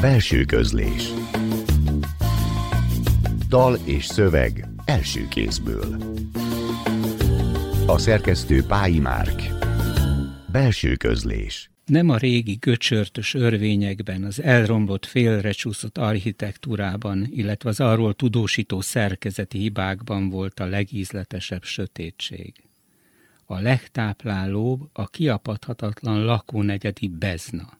Belső közlés Dal és szöveg első kézből A szerkesztő Pályi Márk Belső közlés nem a régi göcsörtös örvényekben, az elromlott félrecsúszott architektúrában, illetve az arról tudósító szerkezeti hibákban volt a legízletesebb sötétség. A legtáplálóbb a kiapadhatatlan lakónegyedi bezna.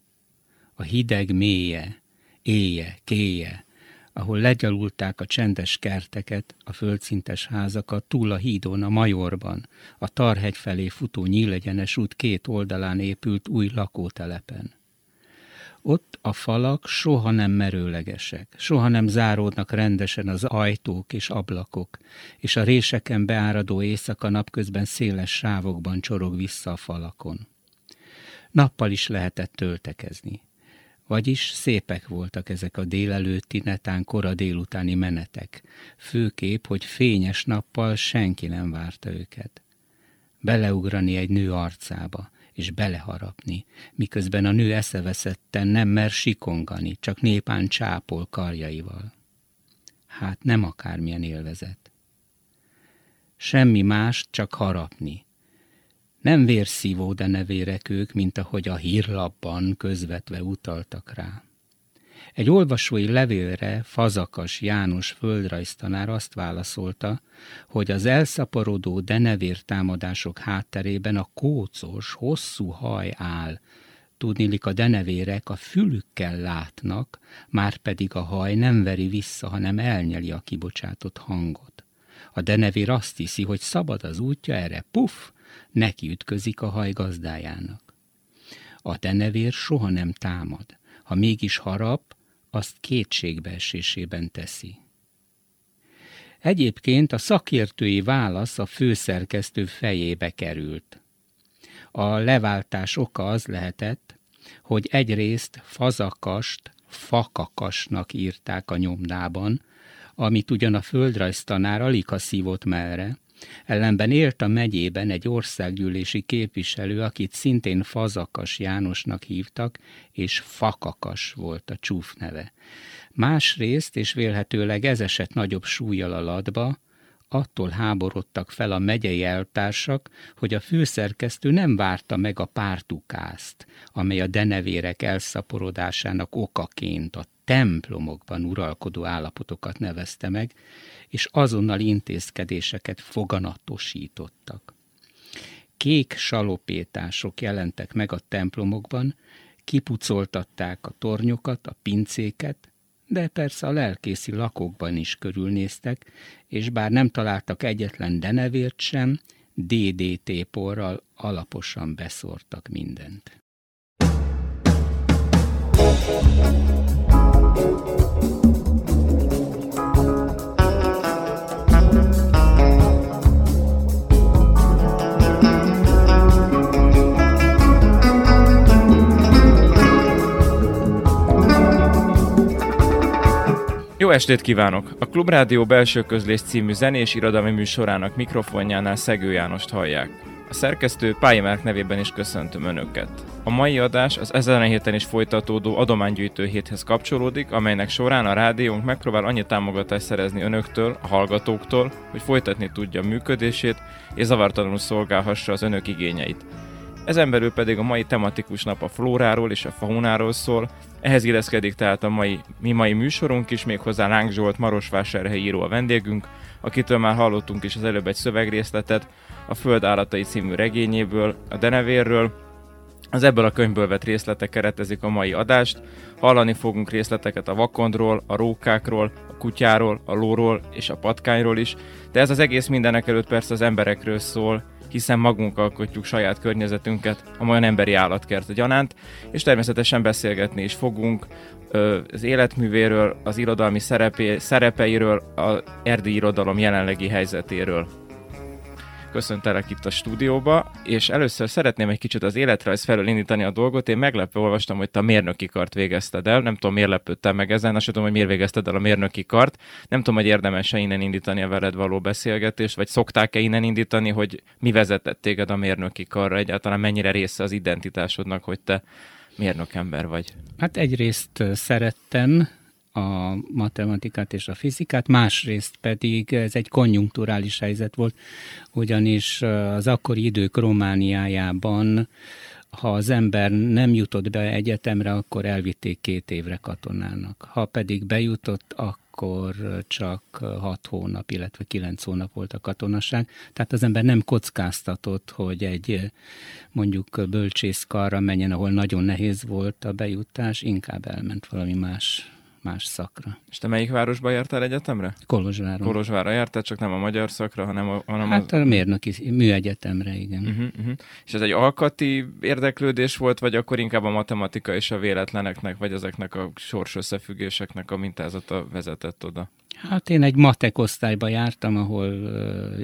A hideg mélye, éje, kéje, ahol legyalulták a csendes kerteket, a földszintes házakat túl a hídon, a Majorban, a Tarhegy felé futó nyílegyenes út két oldalán épült új lakótelepen. Ott a falak soha nem merőlegesek, soha nem záródnak rendesen az ajtók és ablakok, és a réseken beáradó éjszaka napközben széles sávokban csorog vissza a falakon. Nappal is lehetett töltekezni. Vagyis szépek voltak ezek a délelőtti, netán kora délutáni menetek. Főkép, hogy fényes nappal senki nem várta őket. Beleugrani egy nő arcába, és beleharapni, miközben a nő eszeveszetten nem mer sikongani, csak népán csápol karjaival. Hát nem akármilyen élvezet. Semmi más, csak harapni, nem vérszívó nevérek ők, mint ahogy a hírlapban közvetve utaltak rá. Egy olvasói levélre Fazakas János földrajztanár azt válaszolta, hogy az elszaporodó denevér támadások hátterében a kócos, hosszú haj áll, Tudnilik a denevérek a fülükkel látnak, már pedig a haj nem veri vissza, hanem elnyeli a kibocsátott hangot. A denevér azt hiszi, hogy szabad az útja, erre puff, neki ütközik a haj gazdájának. A denevér soha nem támad, ha mégis harap, azt kétségbeesésében teszi. Egyébként a szakértői válasz a főszerkesztő fejébe került. A leváltás oka az lehetett, hogy egyrészt fazakast fakakasnak írták a nyomdában, amit ugyan a földrajztanár alig szívott mellre, Ellenben élt a megyében egy országgyűlési képviselő, akit szintén Fazakas Jánosnak hívtak, és Fakakas volt a csúf neve. Másrészt, és vélhetőleg ez esett nagyobb súlyjal a ladba, attól háborodtak fel a megyei eltársak, hogy a főszerkesztő nem várta meg a pártukázt, amely a denevérek elszaporodásának okaként a templomokban uralkodó állapotokat nevezte meg, és azonnal intézkedéseket foganatosítottak. Kék salopétások jelentek meg a templomokban, kipucoltatták a tornyokat, a pincéket, de persze a lelkészi lakókban is körülnéztek, és bár nem találtak egyetlen denevért sem, DDT porral alaposan beszórtak mindent. Jó estét kívánok! A Klubrádió belső közlés című zenés irodalmi műsorának mikrofonjánál Szegő Jánost hallják. A szerkesztő Pályi nevében is köszöntöm Önöket. A mai adás az ezen a héten is folytatódó adománygyűjtő héthez kapcsolódik, amelynek során a rádiónk megpróbál annyi támogatást szerezni Önöktől, a hallgatóktól, hogy folytatni tudja működését és zavartalanul szolgálhassa az Önök igényeit. Ezen belül pedig a mai tematikus nap a flóráról és a faunáról szól, ehhez illeszkedik tehát a mai, mi mai műsorunk is, méghozzá Láng Zsolt Marosvásárhelyi író a vendégünk, akitől már hallottunk is az előbb egy szövegrészletet, a Föld állatai című regényéből, a denevérről, az ebből a könyvből vett részletek keretezik a mai adást. Hallani fogunk részleteket a vakondról, a rókákról, a kutyáról, a lóról és a patkányról is, de ez az egész mindenek előtt persze az emberekről szól, hiszen magunk alkotjuk saját környezetünket, amolyan emberi állatkert gyanánt, és természetesen beszélgetni is fogunk az életművéről, az irodalmi szerepé, szerepeiről, az erdélyi irodalom jelenlegi helyzetéről köszöntelek itt a stúdióba, és először szeretném egy kicsit az életrajz felől indítani a dolgot. Én meglepő olvastam, hogy te a mérnöki kart végezted el. Nem tudom, miért lepődtem meg ezen, azt tudom, hogy miért végezted el a mérnöki kart. Nem tudom, hogy érdemes-e innen indítani a veled való beszélgetést, vagy szokták-e innen indítani, hogy mi vezetett téged a mérnöki karra, egyáltalán mennyire része az identitásodnak, hogy te mérnök ember vagy? Hát egyrészt szerettem a matematikát és a fizikát, másrészt pedig ez egy konjunkturális helyzet volt, ugyanis az akkori idők Romániájában ha az ember nem jutott be egyetemre, akkor elvitték két évre katonának. Ha pedig bejutott, akkor csak hat hónap, illetve kilenc hónap volt a katonaság. Tehát az ember nem kockáztatott, hogy egy mondjuk bölcsészkarra menjen, ahol nagyon nehéz volt a bejutás, inkább elment valami más más szakra. És te melyik városba jártál egyetemre? Kolozsváron. Kolozsvárra jártál, csak nem a magyar szakra, hanem a... Hanem hát a mérnöki műegyetemre, igen. Uh-huh, uh-huh. És ez egy alkati érdeklődés volt, vagy akkor inkább a matematika és a véletleneknek, vagy ezeknek a sors összefüggéseknek a mintázata vezetett oda? Hát én egy matek osztályba jártam, ahol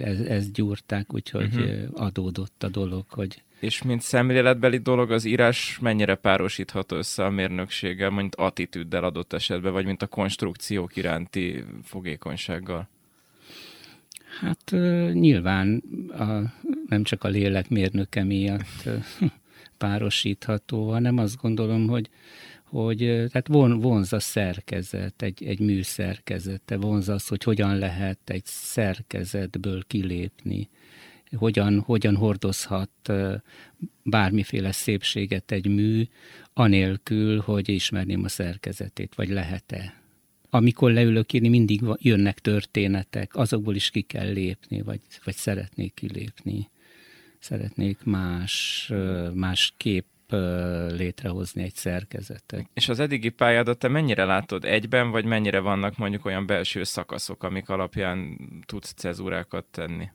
ez, ez gyúrták, úgyhogy uh-huh. adódott a dolog, hogy és mint szemléletbeli dolog az írás mennyire párosítható össze a mérnökséggel, mint attitűddel adott esetben, vagy mint a konstrukciók iránti fogékonysággal? Hát nyilván a, nem csak a lélek mérnöke miatt párosítható, hanem azt gondolom, hogy hogy tehát von, vonz a szerkezet, egy, egy mű szerkezete, vonz az, hogy hogyan lehet egy szerkezetből kilépni hogyan, hogyan hordozhat bármiféle szépséget egy mű, anélkül, hogy ismerném a szerkezetét, vagy lehet-e. Amikor leülök írni, mindig jönnek történetek, azokból is ki kell lépni, vagy, vagy szeretnék kilépni. Szeretnék más, más kép létrehozni egy szerkezetet. És az eddigi pályádat te mennyire látod egyben, vagy mennyire vannak mondjuk olyan belső szakaszok, amik alapján tudsz cezúrákat tenni?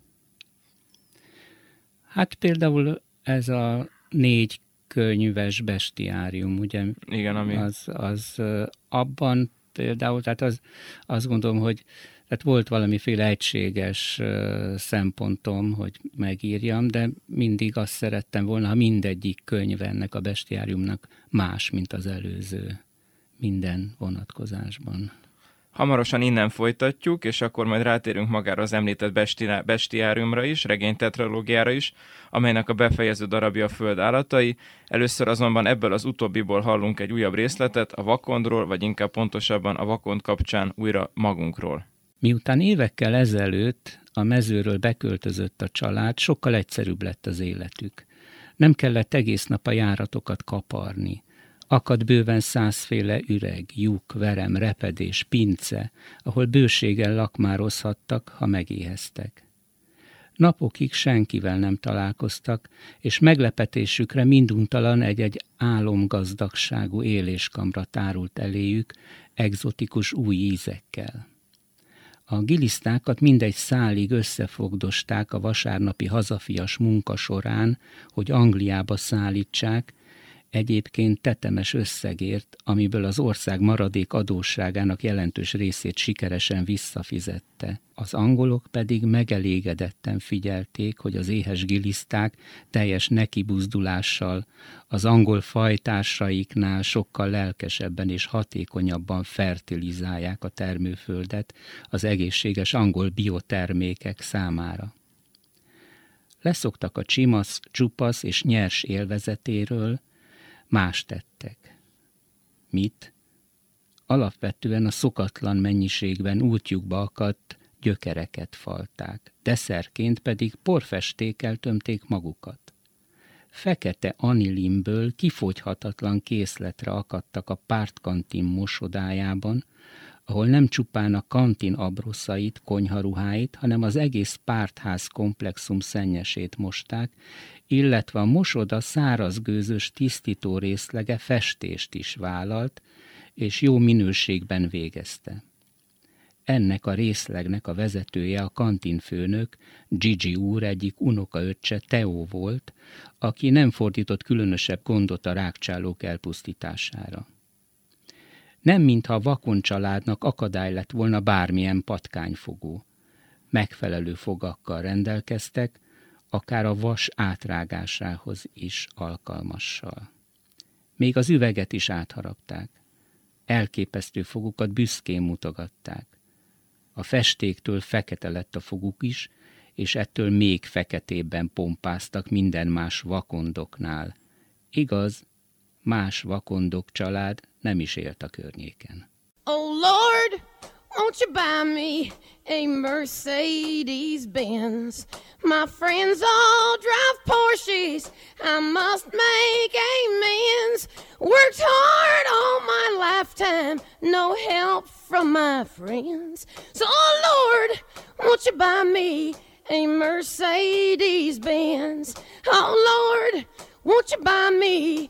Hát például ez a négy könyves bestiárium, ugye? Igen, ami... Az, az abban például, tehát az, azt gondolom, hogy tehát volt valamiféle egységes szempontom, hogy megírjam, de mindig azt szerettem volna, ha mindegyik könyv ennek a bestiáriumnak más, mint az előző minden vonatkozásban. Hamarosan innen folytatjuk, és akkor majd rátérünk magára az említett besti- bestiáriumra is, regénytetralógiára is, amelynek a befejező darabja a Föld állatai. Először azonban ebből az utóbbiból hallunk egy újabb részletet, a vakondról, vagy inkább pontosabban a vakond kapcsán újra magunkról. Miután évekkel ezelőtt a mezőről beköltözött a család, sokkal egyszerűbb lett az életük. Nem kellett egész nap a járatokat kaparni. Akad bőven százféle üreg, lyuk, verem, repedés, pince, ahol bőséggel lakmározhattak, ha megéheztek. Napokig senkivel nem találkoztak, és meglepetésükre minduntalan egy-egy álomgazdagságú éléskamra tárult eléjük, egzotikus új ízekkel. A gilisztákat mindegy szálig összefogdosták a vasárnapi hazafias munka során, hogy Angliába szállítsák, egyébként tetemes összegért, amiből az ország maradék adósságának jelentős részét sikeresen visszafizette. Az angolok pedig megelégedetten figyelték, hogy az éhes giliszták teljes nekibuzdulással az angol fajtársaiknál sokkal lelkesebben és hatékonyabban fertilizálják a termőföldet az egészséges angol biotermékek számára. Leszoktak a csimasz, csupasz és nyers élvezetéről, más tettek. Mit? Alapvetően a szokatlan mennyiségben útjukba akadt gyökereket falták, deszerként pedig porfestékkel tömték magukat. Fekete anilimből kifogyhatatlan készletre akadtak a pártkantin mosodájában, ahol nem csupán a kantin abroszait, konyharuháit, hanem az egész pártház komplexum szennyesét mosták, illetve a mosoda szárazgőzös tisztító részlege festést is vállalt, és jó minőségben végezte. Ennek a részlegnek a vezetője a kantinfőnök, Gigi úr egyik unokaöccse Teó volt, aki nem fordított különösebb gondot a rákcsálók elpusztítására. Nem mintha a vakon családnak akadály lett volna bármilyen patkányfogó. Megfelelő fogakkal rendelkeztek, akár a vas átrágásához is alkalmassal. Még az üveget is átharapták. Elképesztő fogukat büszkén mutogatták. A festéktől fekete lett a foguk is, és ettől még feketébben pompáztak minden más vakondoknál. Igaz, más vakondok család nem is élt a környéken. Oh Lord, won't you buy me a Mercedes Benz? My friends all drive Porsches. I must make amends. Worked hard all my lifetime, no help from my friends. So, oh Lord, won't you buy me a Mercedes Benz? Oh Lord, won't you buy me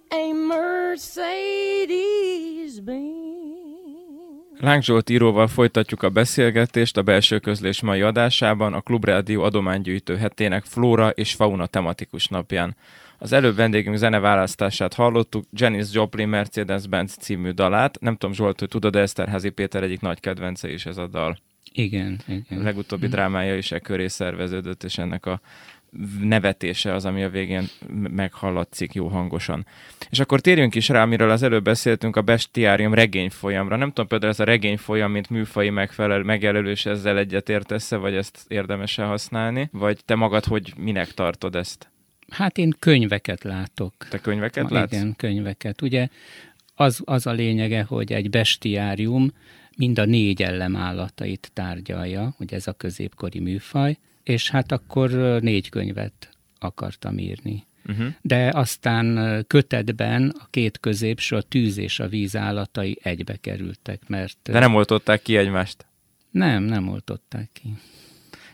a Mercedes-Benz. Láng Zsolt íróval folytatjuk a beszélgetést a belső közlés mai adásában a Klubrádió adománygyűjtő hetének flóra és fauna tematikus napján. Az előbb vendégünk zeneválasztását hallottuk, Janis Joplin Mercedes-Benz című dalát. Nem tudom, Zsolt, hogy tudod, de Eszterházi Péter egyik nagy kedvence is ez a dal. Igen, igen. A legutóbbi drámája is e köré szerveződött, és ennek a nevetése az, ami a végén meghallatszik jó hangosan. És akkor térjünk is rá, amiről az előbb beszéltünk, a bestiárium regényfolyamra. Nem tudom, például ez a regényfolyam, mint műfai megfelel, megjelölés ezzel egyetértesz-e, vagy ezt érdemes-e használni? Vagy te magad hogy minek tartod ezt? Hát én könyveket látok. Te könyveket Ma, látsz? Igen, könyveket. Ugye az, az a lényege, hogy egy bestiárium mind a négy állatait tárgyalja, ugye ez a középkori műfaj, és hát akkor négy könyvet akartam írni. Uh-huh. De aztán kötetben a két középső, a tűz és a víz állatai egybe kerültek, mert... De nem oltották ki egymást? Nem, nem oltották ki.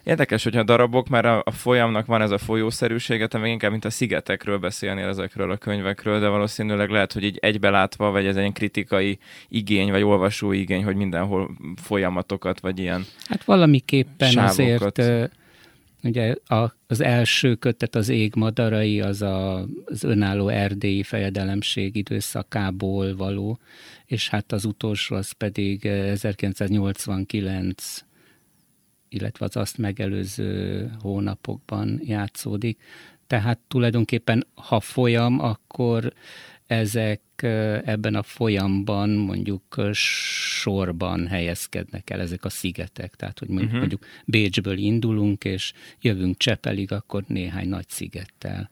Érdekes, hogy a darabok, mert a, a folyamnak van ez a folyószerűsége, te meg inkább, mint a szigetekről beszélnél ezekről a könyvekről, de valószínűleg lehet, hogy így egybelátva, vagy ez egy kritikai igény, vagy olvasó igény, hogy mindenhol folyamatokat, vagy ilyen Hát valamiképpen sávokat. azért Ugye az első kötet az ég madarai, az a, az önálló erdélyi fejedelemség időszakából való, és hát az utolsó az pedig 1989 illetve az azt megelőző hónapokban játszódik. Tehát tulajdonképpen, ha folyam, akkor ezek ebben a folyamban mondjuk sorban helyezkednek el ezek a szigetek. Tehát, hogy mondjuk, uh-huh. mondjuk Bécsből indulunk, és jövünk Csepelig, akkor néhány nagy szigettel.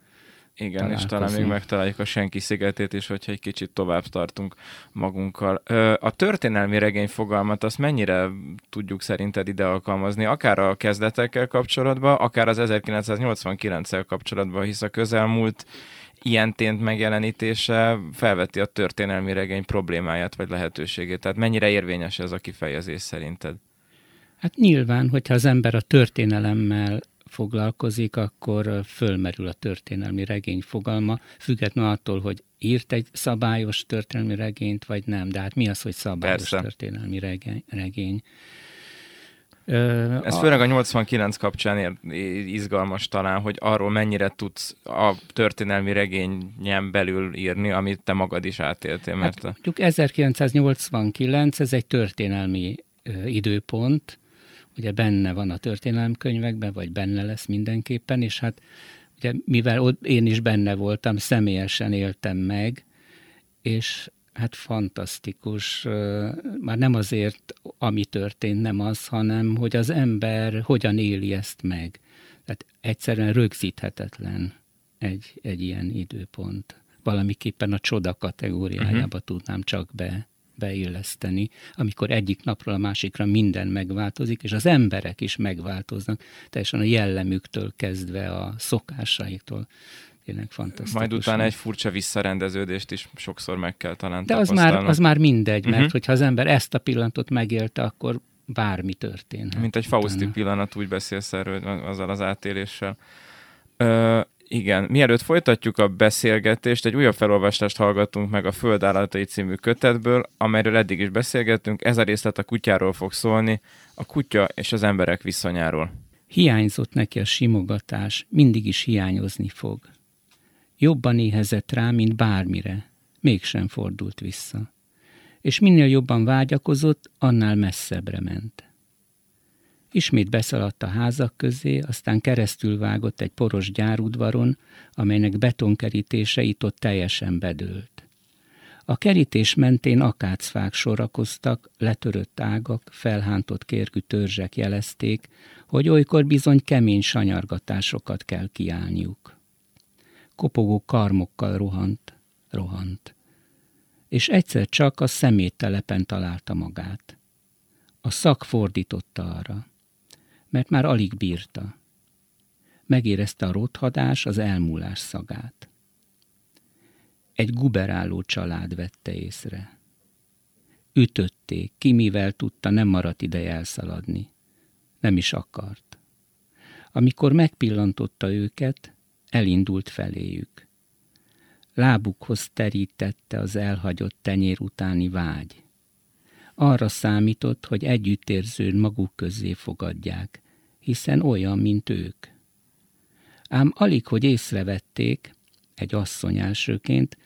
Igen, és talán még megtaláljuk a senki szigetét is, hogyha egy kicsit tovább tartunk magunkkal. A történelmi regény fogalmat azt mennyire tudjuk szerinted ide alkalmazni, akár a kezdetekkel kapcsolatban, akár az 1989-el kapcsolatban, hisz a közelmúlt ilyen tént megjelenítése felveti a történelmi regény problémáját vagy lehetőségét. Tehát mennyire érvényes ez a kifejezés szerinted? Hát nyilván, hogyha az ember a történelemmel foglalkozik, akkor fölmerül a történelmi regény fogalma, függetlenül attól, hogy írt egy szabályos történelmi regényt, vagy nem. De hát mi az, hogy szabályos Persze. történelmi regény? Ez a... főleg a 89 kapcsán ér, izgalmas talán, hogy arról mennyire tudsz a történelmi regényen belül írni, amit te magad is átéltél. Mert hát, a... 1989, ez egy történelmi ö, időpont, ugye benne van a történelemkönyvekben, vagy benne lesz mindenképpen, és hát ugye mivel ott én is benne voltam, személyesen éltem meg, és hát fantasztikus, már nem azért, ami történt, nem az, hanem hogy az ember hogyan éli ezt meg. Tehát egyszerűen rögzíthetetlen egy, egy ilyen időpont. Valamiképpen a csoda kategóriájába uh-huh. tudnám csak be, beilleszteni, amikor egyik napról a másikra minden megváltozik, és az emberek is megváltoznak, teljesen a jellemüktől kezdve a szokásaiktól tényleg fantasztikus. Majd utána egy furcsa visszarendeződést is sokszor meg kell talán De az már, az már mindegy, mert uh-huh. hogyha az ember ezt a pillantot megélte, akkor bármi történhet. Mint egy Fausti pillanat, úgy beszélsz erről azzal az átéléssel. Ö, igen, mielőtt folytatjuk a beszélgetést, egy újabb felolvastást hallgatunk meg a Föld állatai című kötetből, amelyről eddig is beszélgettünk. Ez a részlet a kutyáról fog szólni, a kutya és az emberek viszonyáról. Hiányzott neki a simogatás, mindig is hiányozni fog. Jobban éhezett rá, mint bármire, mégsem fordult vissza. És minél jobban vágyakozott, annál messzebbre ment. Ismét beszaladt a házak közé, aztán keresztül vágott egy poros gyárudvaron, amelynek betonkerítése itt teljesen bedőlt. A kerítés mentén akácfák sorakoztak, letörött ágak, felhántott kérkű törzsek jelezték, hogy olykor bizony kemény sanyargatásokat kell kiállniuk. Kopogó karmokkal rohant, rohant. És egyszer csak a szeméttelepen találta magát. A szak fordította arra mert már alig bírta. Megérezte a rothadás, az elmúlás szagát. Egy guberáló család vette észre. Ütötték, ki mivel tudta, nem maradt ideje elszaladni. Nem is akart. Amikor megpillantotta őket, elindult feléjük. Lábukhoz terítette az elhagyott tenyér utáni vágy. Arra számított, hogy együttérzőn maguk közé fogadják, hiszen olyan, mint ők. Ám alig, hogy észrevették, egy asszony elsőként,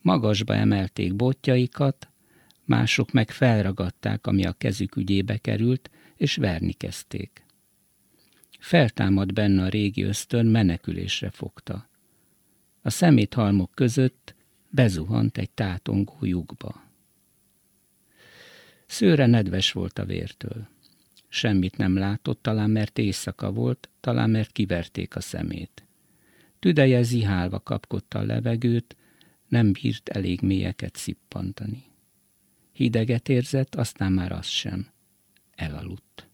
magasba emelték botjaikat, mások meg felragadták, ami a kezük ügyébe került, és verni kezdték. Feltámad benne a régi ösztön, menekülésre fogta. A szeméthalmok között bezuhant egy tátongó lyukba. Szőre nedves volt a vértől. Semmit nem látott, talán mert éjszaka volt, talán mert kiverték a szemét. Tüdeje zihálva kapkodta a levegőt, nem bírt elég mélyeket szippantani. Hideget érzett, aztán már az sem. Elaludt.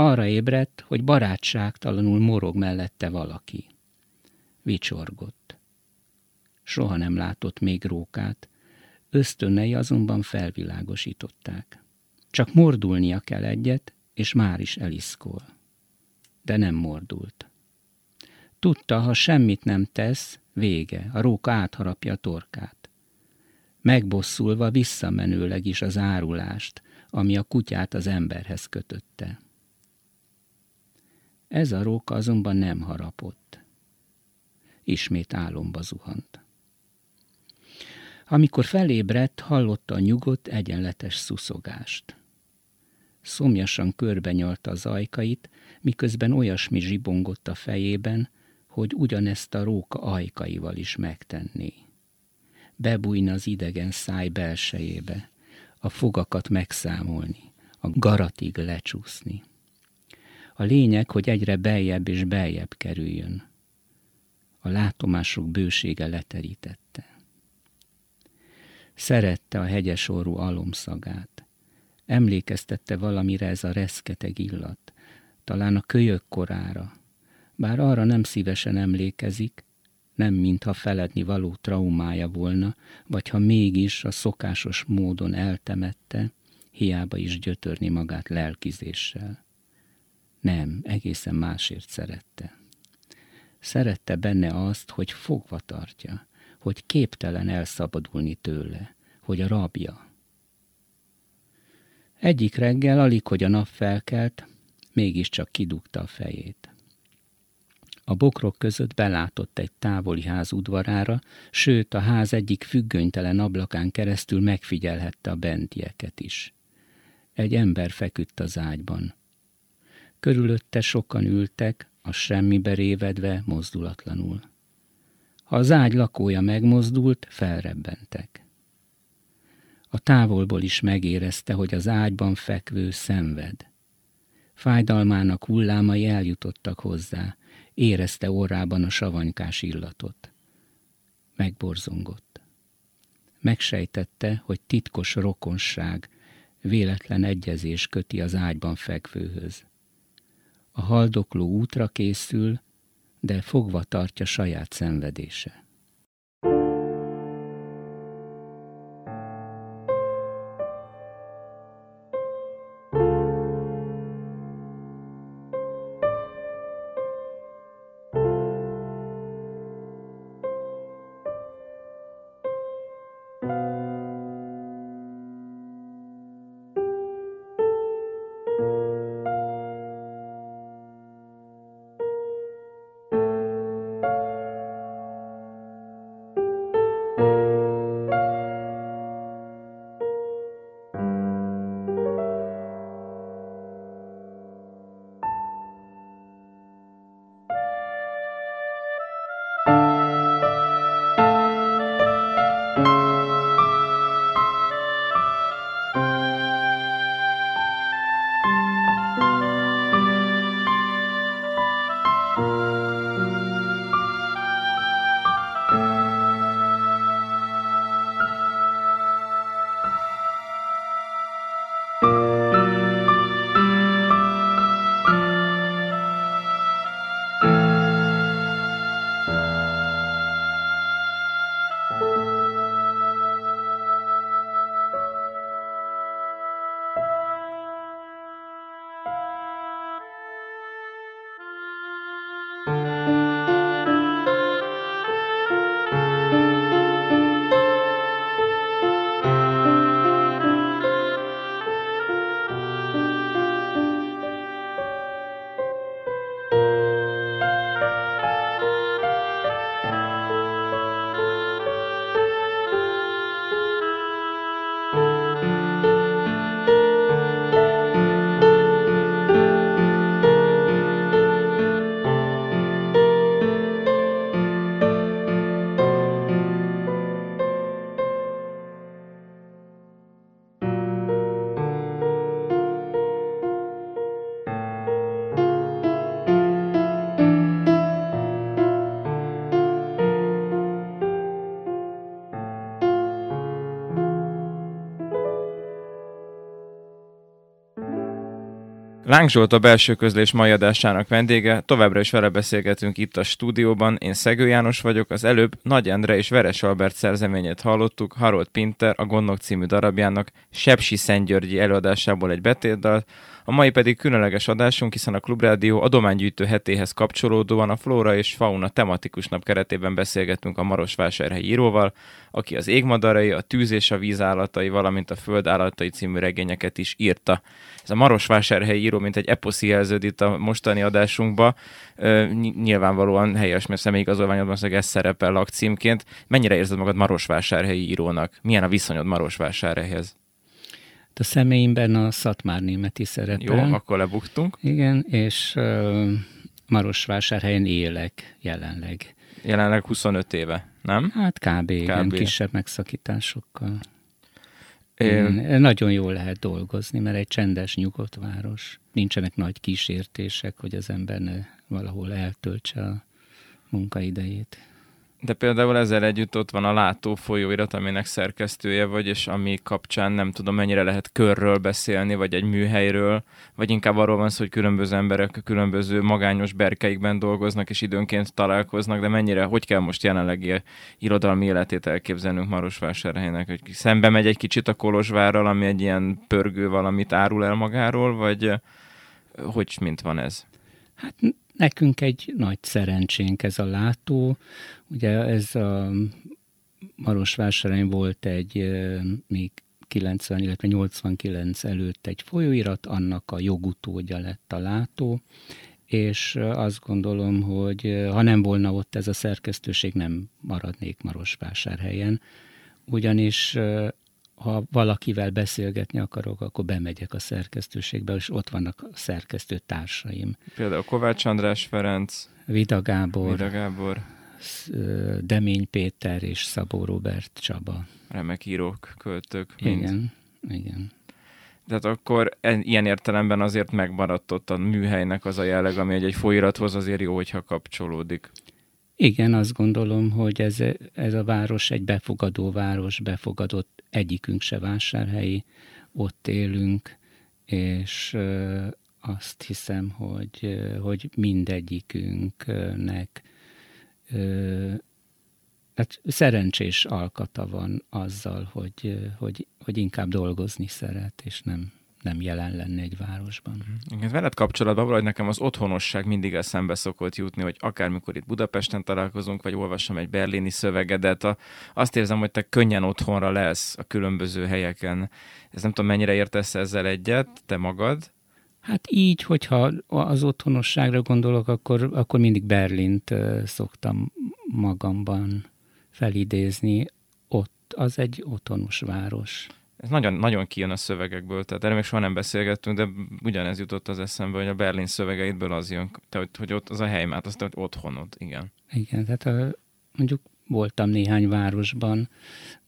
Arra ébredt, hogy barátságtalanul morog mellette valaki. Vicsorgott. Soha nem látott még rókát, ösztönnei azonban felvilágosították. Csak mordulnia kell egyet, és már is eliszkol. De nem mordult. Tudta, ha semmit nem tesz, vége, a róka átharapja a torkát. Megbosszulva visszamenőleg is az árulást, ami a kutyát az emberhez kötötte. Ez a róka azonban nem harapott. Ismét álomba zuhant. Amikor felébredt, hallotta a nyugodt, egyenletes szuszogást. Szomjasan körbenyalta az ajkait, miközben olyasmi zsibongott a fejében, hogy ugyanezt a róka ajkaival is megtenné. Bebújna az idegen száj belsejébe, a fogakat megszámolni, a garatig lecsúszni. A lényeg, hogy egyre beljebb és beljebb kerüljön. A látomások bősége leterítette. Szerette a hegyes orrú alomszagát. Emlékeztette valamire ez a reszketeg illat, talán a kölyök korára. Bár arra nem szívesen emlékezik, nem mintha feledni való traumája volna, vagy ha mégis a szokásos módon eltemette, hiába is gyötörni magát lelkizéssel. Nem, egészen másért szerette. Szerette benne azt, hogy fogva tartja, hogy képtelen elszabadulni tőle, hogy a rabja. Egyik reggel, alig hogy a nap felkelt, mégiscsak kidugta a fejét. A bokrok között belátott egy távoli ház udvarára, sőt a ház egyik függönytelen ablakán keresztül megfigyelhette a bentieket is. Egy ember feküdt az ágyban. Körülötte sokan ültek, a semmibe révedve, mozdulatlanul. Ha az ágy lakója megmozdult, felrebbentek. A távolból is megérezte, hogy az ágyban fekvő szenved. Fájdalmának hullámai eljutottak hozzá, érezte orrában a savanykás illatot. Megborzongott. Megsejtette, hogy titkos rokonság, véletlen egyezés köti az ágyban fekvőhöz. A haldokló útra készül, de fogva tartja saját szenvedése. Láng Zsolt a belső közlés mai adásának vendége, továbbra is vele beszélgetünk itt a stúdióban. Én Szegő János vagyok, az előbb Nagy Endre és Veres Albert szerzeményét hallottuk, Harold Pinter a Gondok című darabjának Sepsi Szentgyörgyi előadásából egy betétdal, a mai pedig különleges adásunk, hiszen a Klubrádió adománygyűjtő hetéhez kapcsolódóan a Flóra és Fauna tematikus nap keretében beszélgetünk a Marosvásárhelyi íróval, aki az égmadarai, a tűz és a víz állatai, valamint a föld állatai című regényeket is írta. Ez a Marosvásárhelyi író, mint egy eposzi jelződ itt a mostani adásunkba, nyilvánvalóan helyes, mert személyigazolványodban ez szerepel lakcímként. Mennyire érzed magad Marosvásárhelyi írónak? Milyen a viszonyod Marosvásárhelyhez? A személyimben a Szatmár németi szerepel. Jó, akkor lebuktunk. Igen, és uh, Marosvásárhelyen élek jelenleg. Jelenleg 25 éve, nem? Hát kb. kb. Igen, kisebb megszakításokkal. Én... Nagyon jól lehet dolgozni, mert egy csendes, nyugodt város. Nincsenek nagy kísértések, hogy az ember ne valahol eltöltse a munkaidejét. De például ezzel együtt ott van a Látó folyóirat, aminek szerkesztője vagy, és ami kapcsán nem tudom, mennyire lehet körről beszélni, vagy egy műhelyről, vagy inkább arról van szó, hogy különböző emberek különböző magányos berkeikben dolgoznak, és időnként találkoznak, de mennyire, hogy kell most jelenlegi irodalmi életét elképzelnünk Marosvásárhelynek, hogy szembe megy egy kicsit a Kolozsvárral, ami egy ilyen pörgő valamit árul el magáról, vagy hogy mint van ez? Hát nekünk egy nagy szerencsénk ez a látó. Ugye ez a Marosvásárhelyen volt egy még 90, illetve 89 előtt egy folyóirat, annak a jogutódja lett a látó, és azt gondolom, hogy ha nem volna ott ez a szerkesztőség, nem maradnék Marosvásárhelyen, ugyanis ha valakivel beszélgetni akarok, akkor bemegyek a szerkesztőségbe, és ott vannak a szerkesztő társaim. Például Kovács András Ferenc, Vida Gábor, Vida Gábor. Demény Péter és Szabó Robert Csaba. Remek írók, költők. Mind. Igen, igen. Tehát akkor ilyen értelemben azért megmaradt ott a műhelynek az a jelleg, ami egy, egy folyirathoz azért jó, hogyha kapcsolódik. Igen, azt gondolom, hogy ez, ez a város egy befogadó város, befogadott egyikünk se vásárhelyi, ott élünk, és azt hiszem, hogy, hogy mindegyikünknek hát szerencsés alkata van azzal, hogy, hogy, hogy inkább dolgozni szeret, és nem, nem jelen lenni egy városban. Mhm. Igen, veled kapcsolatban valahogy nekem az otthonosság mindig eszembe szokott jutni, hogy akármikor itt Budapesten találkozunk, vagy olvasom egy berlini szövegedet, a, azt érzem, hogy te könnyen otthonra lesz a különböző helyeken. Ez nem tudom, mennyire értesz ezzel egyet, te magad? Hát így, hogyha az otthonosságra gondolok, akkor, akkor mindig Berlint szoktam magamban felidézni. Ott az egy otthonos város. Ez nagyon, nagyon kijön a szövegekből, tehát erről még soha nem beszélgettünk, de ugyanez jutott az eszembe, hogy a Berlin szövegeidből az jön, tehát, hogy ott az a helymát, azt, hogy otthonod, igen. Igen, tehát a, mondjuk voltam néhány városban,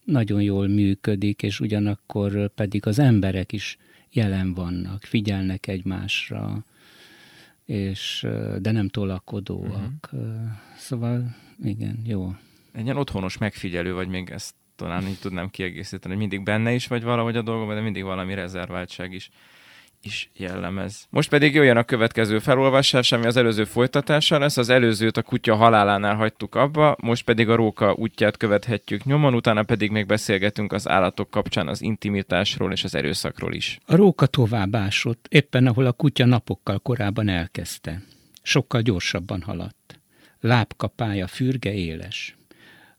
nagyon jól működik, és ugyanakkor pedig az emberek is jelen vannak, figyelnek egymásra, és, de nem tolakodóak. Uh-huh. Szóval igen, jó. Egy ilyen otthonos megfigyelő vagy még ezt talán így tudnám kiegészíteni, hogy mindig benne is vagy valahogy a dolgom, de mindig valami rezerváltság is is jellemez. Most pedig jöjjön a következő felolvasás, ami az előző folytatása lesz. Az előzőt a kutya halálánál hagytuk abba, most pedig a róka útját követhetjük nyomon, utána pedig még beszélgetünk az állatok kapcsán az intimitásról és az erőszakról is. A róka tovább ásott, éppen ahol a kutya napokkal korábban elkezdte. Sokkal gyorsabban haladt. Lábkapája fürge éles.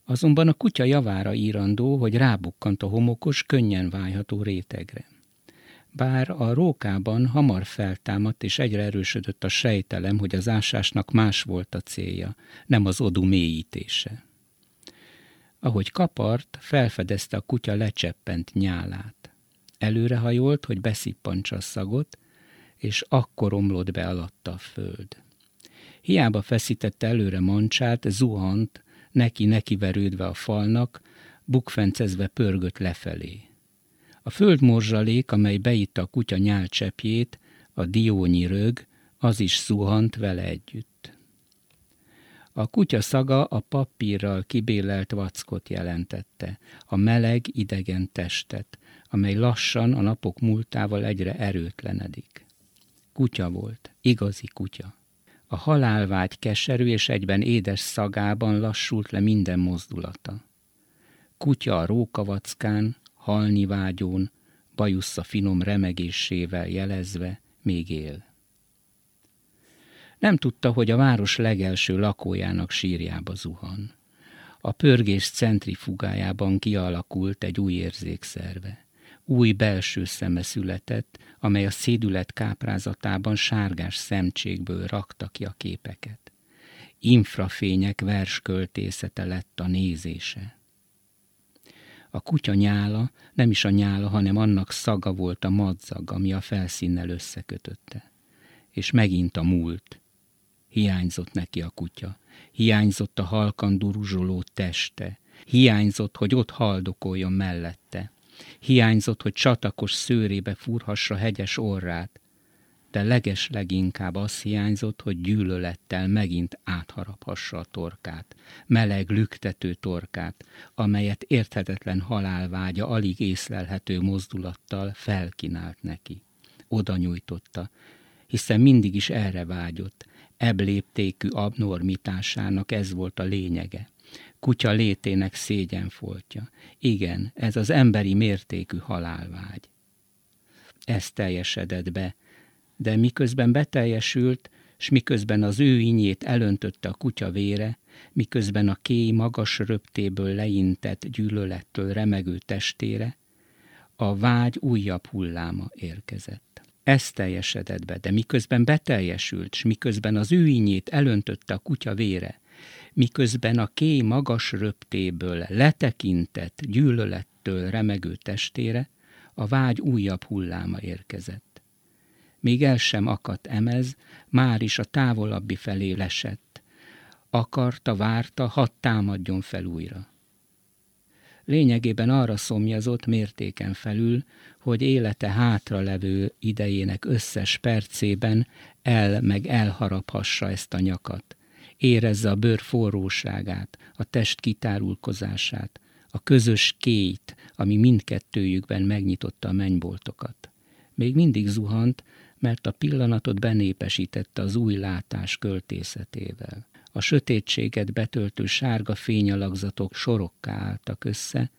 Azonban a kutya javára írandó, hogy rábukkant a homokos, könnyen válható rétegre. Bár a rókában hamar feltámadt és egyre erősödött a sejtelem, hogy az ásásnak más volt a célja, nem az odú mélyítése. Ahogy kapart, felfedezte a kutya lecseppent nyálát. Előrehajolt, hogy beszippantsa a szagot, és akkor omlott be alatta a föld. Hiába feszítette előre mancsát, zuhant, neki-neki verődve a falnak, bukfencezve pörgött lefelé. A földmorzsalék, amely beitta a kutya nyálcsepjét, a diónyi rög, az is szuhant vele együtt. A kutya szaga a papírral kibélelt vackot jelentette, a meleg, idegen testet, amely lassan a napok múltával egyre erőtlenedik. Kutya volt, igazi kutya. A halálvágy keserű és egyben édes szagában lassult le minden mozdulata. Kutya a rókavackán, halni vágyón, bajusza finom remegésével jelezve még él. Nem tudta, hogy a város legelső lakójának sírjába zuhan. A pörgés centrifugájában kialakult egy új érzékszerve. Új belső szeme született, amely a szédület káprázatában sárgás szemcsékből rakta ki a képeket. Infrafények versköltészete lett a nézése. A kutya nyála nem is a nyála, hanem annak szaga volt a madzag, ami a felszínnel összekötötte. És megint a múlt. Hiányzott neki a kutya. Hiányzott a halkan duruzsoló teste. Hiányzott, hogy ott haldokoljon mellette. Hiányzott, hogy csatakos szőrébe furhassa hegyes orrát de leges leginkább az hiányzott, hogy gyűlölettel megint átharaphassa a torkát, meleg, lüktető torkát, amelyet érthetetlen halálvágya alig észlelhető mozdulattal felkinált neki. Oda nyújtotta, hiszen mindig is erre vágyott, ebb léptékű abnormitásának ez volt a lényege. Kutya létének szégyenfoltja. Igen, ez az emberi mértékű halálvágy. Ez teljesedett be, de miközben beteljesült, s miközben az ő inyét elöntötte a kutya vére, miközben a kéj magas röptéből leintett gyűlölettől remegő testére, a vágy újabb hulláma érkezett. Ez teljesedett be, de miközben beteljesült, s miközben az ő inyét elöntötte a kutya vére, miközben a kéj magas röptéből letekintett gyűlölettől remegő testére, a vágy újabb hulláma érkezett. Még el sem akadt emez, már is a távolabbi felé lesett. Akarta, várta, hadd támadjon fel újra. Lényegében arra szomjazott mértéken felül, hogy élete hátra levő idejének összes percében el meg elharaphassa ezt a nyakat. Érezze a bőr forróságát, a test kitárulkozását, a közös kéjt, ami mindkettőjükben megnyitotta a mennyboltokat. Még mindig zuhant, mert a pillanatot benépesítette az új látás költészetével. A sötétséget betöltő sárga fényalakzatok sorokká álltak össze,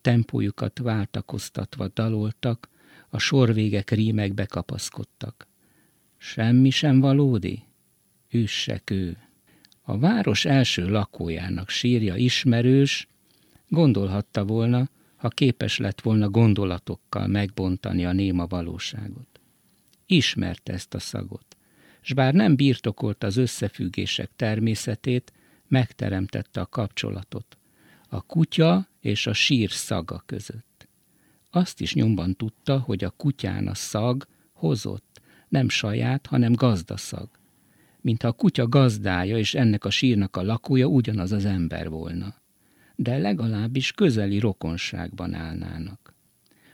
tempójukat váltakoztatva daloltak, a sorvégek rímekbe kapaszkodtak. Semmi sem valódi? Üssek ő. A város első lakójának sírja ismerős, gondolhatta volna, ha képes lett volna gondolatokkal megbontani a néma valóságot. Ismerte ezt a szagot, s bár nem birtokolta az összefüggések természetét, megteremtette a kapcsolatot, a kutya és a sír szaga között. Azt is nyomban tudta, hogy a kutyán a szag hozott, nem saját, hanem gazdaszag. Mintha a kutya gazdája és ennek a sírnak a lakója ugyanaz az ember volna. De legalábbis közeli rokonságban állnának.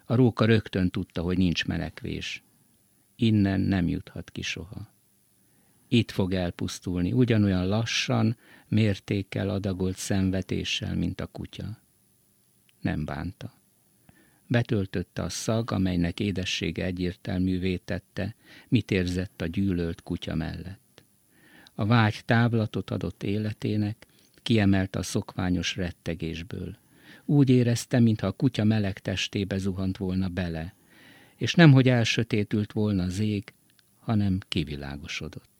A róka rögtön tudta, hogy nincs menekvés. Innen nem juthat ki soha. Itt fog elpusztulni, ugyanolyan lassan, mértékkel adagolt szenvetéssel, mint a kutya. Nem bánta. Betöltötte a szag, amelynek édessége egyértelművé tette, mit érzett a gyűlölt kutya mellett. A vágy távlatot adott életének, kiemelte a szokványos rettegésből. Úgy érezte, mintha a kutya meleg testébe zuhant volna bele, és nemhogy elsötétült volna az ég, hanem kivilágosodott.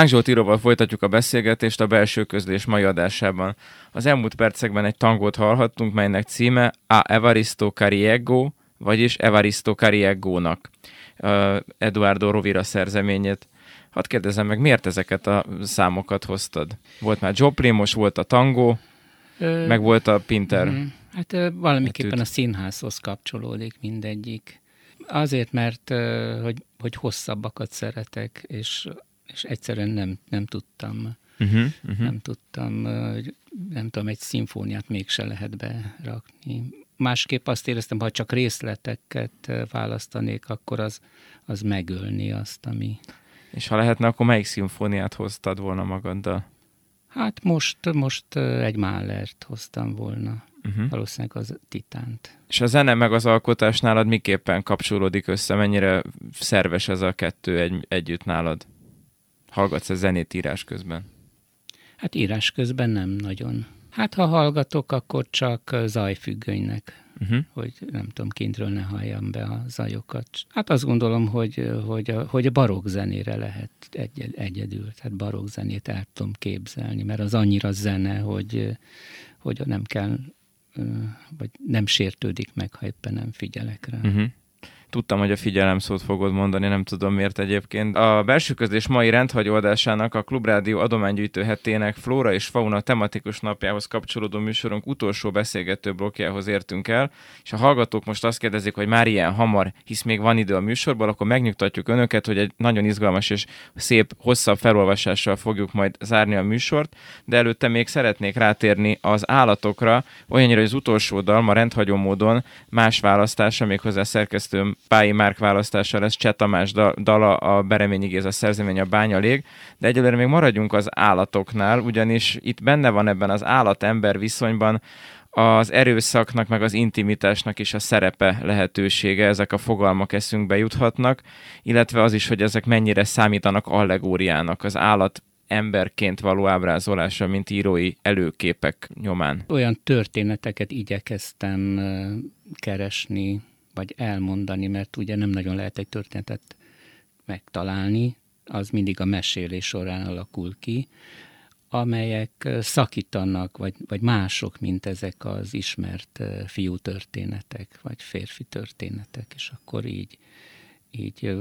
Láng Zsolt íróval folytatjuk a beszélgetést a belső közlés mai adásában. Az elmúlt percekben egy tangót hallhattunk, melynek címe A Evaristo Cariego, vagyis Evaristo Cariego-nak uh, Eduardo Rovira szerzeményét. Hadd kérdezem meg, miért ezeket a számokat hoztad? Volt már Joplin, most volt a tangó, Ö, meg volt a Pinter. Mm, hát valamiképpen a színházhoz kapcsolódik mindegyik. Azért, mert hogy, hogy hosszabbakat szeretek, és és egyszerűen nem, nem tudtam, uh-huh, uh-huh. nem tudtam, nem tudom, egy szimfóniát mégse lehet berakni. Másképp azt éreztem, ha csak részleteket választanék, akkor az, az megölni azt, ami... És ha lehetne, akkor melyik szimfóniát hoztad volna magaddal? Hát most, most egy Málert hoztam volna. Uh-huh. Valószínűleg az Titánt. És a zene meg az alkotás nálad miképpen kapcsolódik össze? Mennyire szerves ez a kettő egy, együtt nálad? Hallgatsz a zenét írás közben? Hát írás közben nem nagyon. Hát ha hallgatok, akkor csak zajfüggönynek, uh-huh. hogy nem tudom, kintről ne halljam be a zajokat. Hát azt gondolom, hogy, hogy, a, hogy a barokk zenére lehet egy, egyedül, tehát barokk zenét el tudom képzelni, mert az annyira zene, hogy, hogy nem kell, vagy nem sértődik meg, ha éppen nem figyelek rá. Uh-huh. Tudtam, hogy a figyelem szót fogod mondani, nem tudom miért egyébként. A belső közlés mai rendhagyoldásának a Klubrádió adománygyűjtő hetének Flóra és Fauna tematikus napjához kapcsolódó műsorunk utolsó beszélgető blokkjához értünk el, és a hallgatók most azt kérdezik, hogy már ilyen hamar, hisz még van idő a műsorban, akkor megnyugtatjuk önöket, hogy egy nagyon izgalmas és szép, hosszabb felolvasással fogjuk majd zárni a műsort, de előtte még szeretnék rátérni az állatokra, olyannyira, hogy az utolsó dal ma rendhagyó módon más választása, méghozzá szerkesztőm Pályi Márk választása lesz Cseh Tamás dala, a Bereményi Géza szerzemény a Bányalég, de egyelőre még maradjunk az állatoknál, ugyanis itt benne van ebben az állat-ember viszonyban az erőszaknak, meg az intimitásnak is a szerepe lehetősége, ezek a fogalmak eszünkbe juthatnak, illetve az is, hogy ezek mennyire számítanak allegóriának, az állat emberként való ábrázolása, mint írói előképek nyomán. Olyan történeteket igyekeztem keresni vagy elmondani, mert ugye nem nagyon lehet egy történetet megtalálni, az mindig a mesélés során alakul ki, amelyek szakítanak, vagy, vagy mások, mint ezek az ismert fiú történetek, vagy férfi történetek, és akkor így, így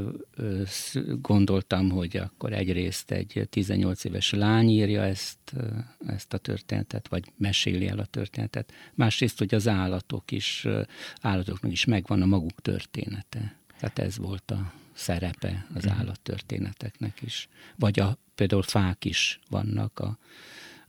gondoltam, hogy akkor egyrészt egy 18 éves lány írja ezt, ezt a történetet, vagy meséli el a történetet. Másrészt, hogy az állatok is, állatoknak is megvan a maguk története. Tehát ez volt a szerepe az mhm. állattörténeteknek is. Vagy a, például fák is vannak a,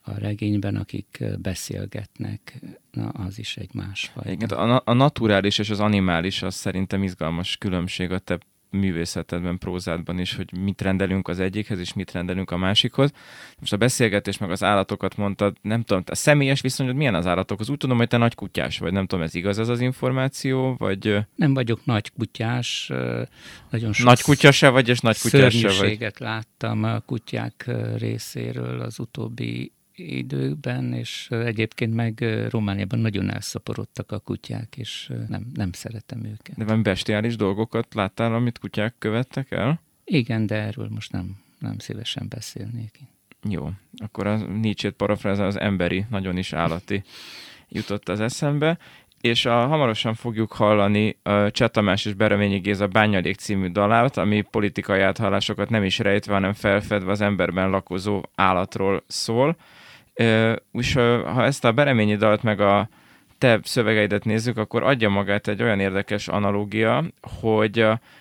a regényben, akik beszélgetnek, na, az is egy másfajta. Igen, a, a naturális és az animális az szerintem izgalmas különbség a te művészetedben, prózádban is, hogy mit rendelünk az egyikhez, és mit rendelünk a másikhoz. Most a beszélgetés meg az állatokat mondtad, nem tudom, a személyes viszonyod milyen az állatokhoz? Úgy tudom, hogy te nagy kutyás vagy, nem tudom, ez igaz ez az információ, vagy... Nem vagyok nagy kutyás, nagyon sok Nagy kutya se vagy, és nagy kutyás se vagy. láttam a kutyák részéről az utóbbi időkben, és egyébként meg Romániában nagyon elszaporodtak a kutyák, és nem, nem szeretem őket. De van bestiális dolgokat láttál, amit kutyák követtek el? Igen, de erről most nem, nem szívesen beszélnék. Jó, akkor a Nietzsche-t parafrázál az emberi, nagyon is állati jutott az eszembe, és a, hamarosan fogjuk hallani a Csatamás és Bereményi Géza Bányalék című dalát, ami politikai áthallásokat nem is rejtve, hanem felfedve az emberben lakozó állatról szól. És ha ezt a bereményi dalt meg a te szövegeidet nézzük, akkor adja magát egy olyan érdekes analógia, hogy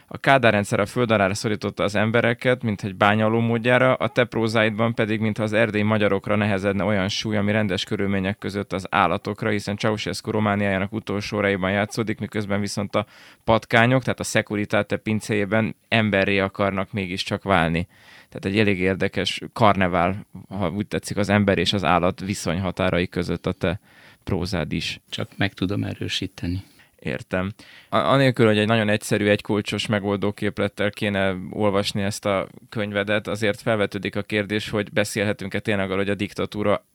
a Kádár rendszer a föld alá szorította az embereket, mint egy bányaló módjára, a te prózáidban pedig, mintha az erdélyi magyarokra nehezedne olyan súly, ami rendes körülmények között az állatokra, hiszen Ceausescu Romániájának utolsó óráiban játszódik, miközben viszont a patkányok, tehát a Securitate pincéjében emberré akarnak mégiscsak válni. Tehát egy elég érdekes karnevál, ha úgy tetszik, az ember és az állat viszonyhatárai között a te prózád is. Csak meg tudom erősíteni. Értem. Anélkül, hogy egy nagyon egyszerű, egykulcsos megoldó képlettel kéne olvasni ezt a könyvedet, azért felvetődik a kérdés, hogy beszélhetünk-e tényleg arról, hogy a diktatúra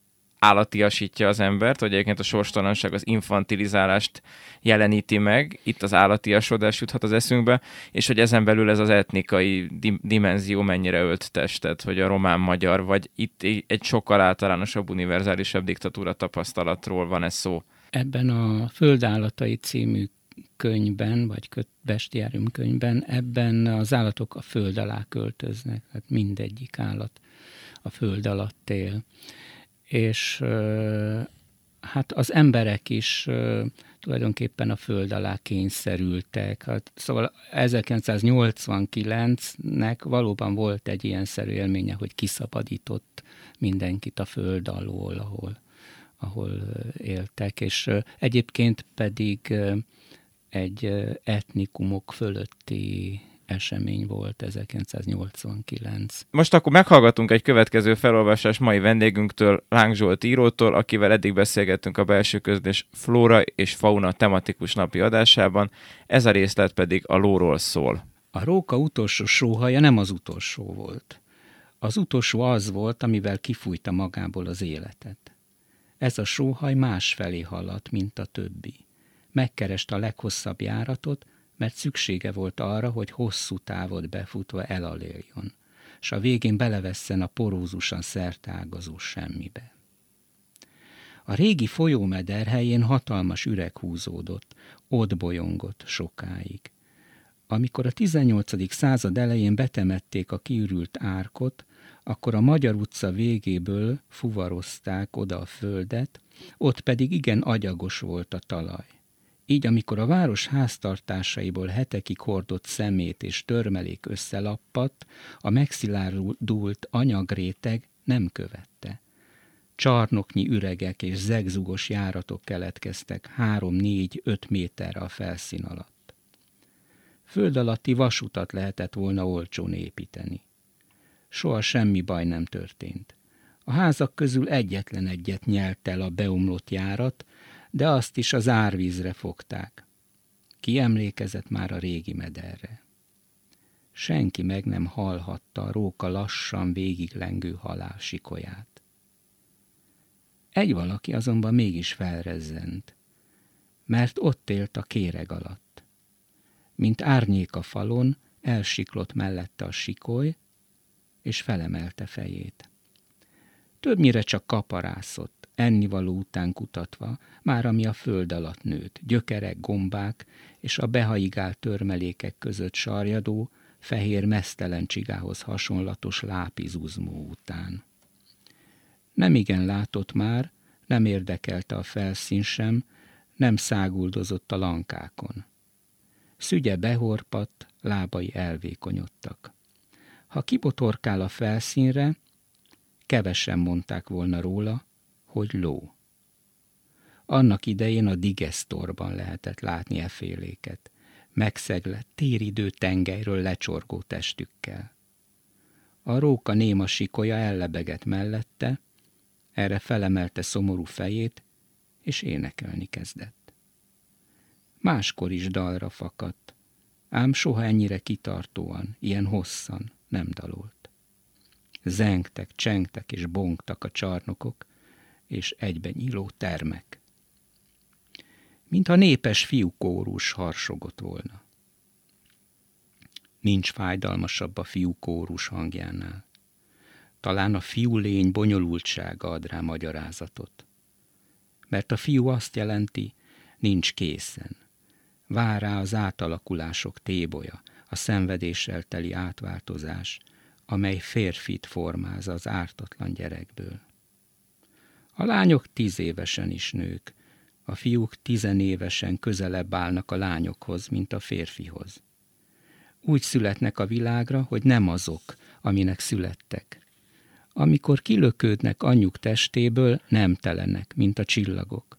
állatiasítja az embert, vagy egyébként a sorstalanság az infantilizálást jeleníti meg, itt az állatiasodás juthat az eszünkbe, és hogy ezen belül ez az etnikai di- dimenzió mennyire ölt testet, hogy a román-magyar, vagy itt egy sokkal általánosabb, univerzálisabb diktatúra tapasztalatról van ez szó. Ebben a Földállatai című könyvben, vagy bestiárium könyvben, ebben az állatok a föld alá költöznek, tehát mindegyik állat a föld alatt él. És hát az emberek is tulajdonképpen a föld alá kényszerültek. Hát, szóval 1989-nek valóban volt egy ilyen szerű élménye, hogy kiszabadított mindenkit a föld alól, ahol, ahol éltek, és egyébként pedig egy etnikumok fölötti esemény volt 1989. Most akkor meghallgatunk egy következő felolvasás mai vendégünktől, Láng Zsolt írótól, akivel eddig beszélgettünk a belső közlés flóra és fauna tematikus napi adásában, ez a részlet pedig a lóról szól. A róka utolsó sóhaja nem az utolsó volt. Az utolsó az volt, amivel kifújta magából az életet. Ez a sóhaj másfelé haladt, mint a többi. Megkereste a leghosszabb járatot, mert szüksége volt arra, hogy hosszú távot befutva elaléljon, s a végén belevesszen a porózusan szertágazó semmibe. A régi folyómeder helyén hatalmas üreg húzódott, ott bolyongott sokáig. Amikor a 18. század elején betemették a kiürült árkot, akkor a Magyar utca végéből fuvarozták oda a földet, ott pedig igen agyagos volt a talaj. Így, amikor a város háztartásaiból hetekig hordott szemét és törmelék összelappadt, a megszilárdult anyagréteg nem követte. Csarnoknyi üregek és zegzugos járatok keletkeztek három-négy-öt méterre a felszín alatt. Föld alatti vasutat lehetett volna olcsón építeni. Soha semmi baj nem történt. A házak közül egyetlen egyet nyelt el a beomlott járat, de azt is az árvízre fogták. Ki már a régi mederre? Senki meg nem hallhatta a róka lassan végiglengő halál sikolyát. Egy valaki azonban mégis felrezzent, mert ott élt a kéreg alatt. Mint árnyék a falon, elsiklott mellette a sikoly, és felemelte fejét. Többnyire csak kaparászott, ennivaló után kutatva, már ami a föld alatt nőtt, gyökerek, gombák és a behaigált törmelékek között sarjadó, fehér mesztelen csigához hasonlatos lápizuzmó után. Nem igen látott már, nem érdekelte a felszín sem, nem száguldozott a lankákon. Szügye behorpadt, lábai elvékonyodtak. Ha kibotorkál a felszínre, kevesen mondták volna róla, hogy ló. Annak idején a digesztorban lehetett látni e féléket, megszeglett téridő tengelyről lecsorgó testükkel. A róka néma sikolya ellebegett mellette, erre felemelte szomorú fejét, és énekelni kezdett. Máskor is dalra fakadt, ám soha ennyire kitartóan, ilyen hosszan nem dalolt. Zengtek, csengtek és bongtak a csarnokok, és egyben nyíló termek. Mintha népes fiúkórus harsogott volna. Nincs fájdalmasabb a fiúkórus hangjánál. Talán a fiú lény bonyolultsága ad rá magyarázatot. Mert a fiú azt jelenti, nincs készen. Vár rá az átalakulások téboja, a szenvedéssel teli átváltozás, amely férfit formáz az ártatlan gyerekből. A lányok tíz évesen is nők, a fiúk tizenévesen közelebb állnak a lányokhoz, mint a férfihoz. Úgy születnek a világra, hogy nem azok, aminek születtek. Amikor kilökődnek anyjuk testéből, nem telenek, mint a csillagok.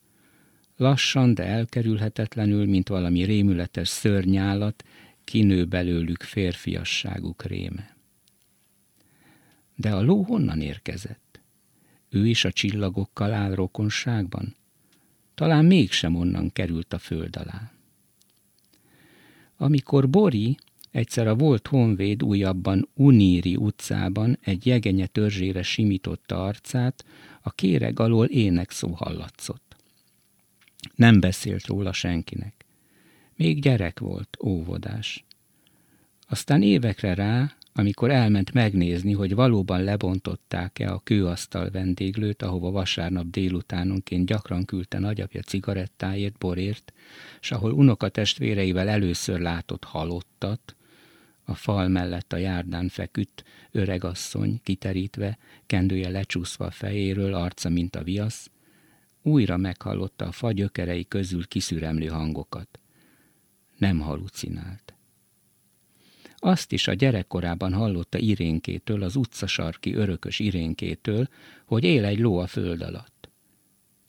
Lassan, de elkerülhetetlenül, mint valami rémületes szörnyállat, kinő belőlük férfiasságuk réme. De a ló honnan érkezett? Ő is a csillagokkal áll rokonságban? Talán mégsem onnan került a föld alá. Amikor Bori egyszer a volt honvéd újabban Uníri utcában egy jegenye törzsére simította arcát, A kéreg alól ének szó hallatszott. Nem beszélt róla senkinek. Még gyerek volt, óvodás. Aztán évekre rá, amikor elment megnézni, hogy valóban lebontották-e a kőasztal vendéglőt, ahova vasárnap délutánonként gyakran küldte nagyapja cigarettáért, borért, s ahol unokatestvéreivel először látott halottat, a fal mellett a járdán feküdt, öregasszony, kiterítve, kendője lecsúszva a fejéről, arca, mint a viasz, újra meghallotta a fa gyökerei közül kiszüremlő hangokat. Nem halucinált. Azt is a gyerekkorában hallotta Irénkétől, az utcasarki örökös Irénkétől, hogy él egy ló a föld alatt.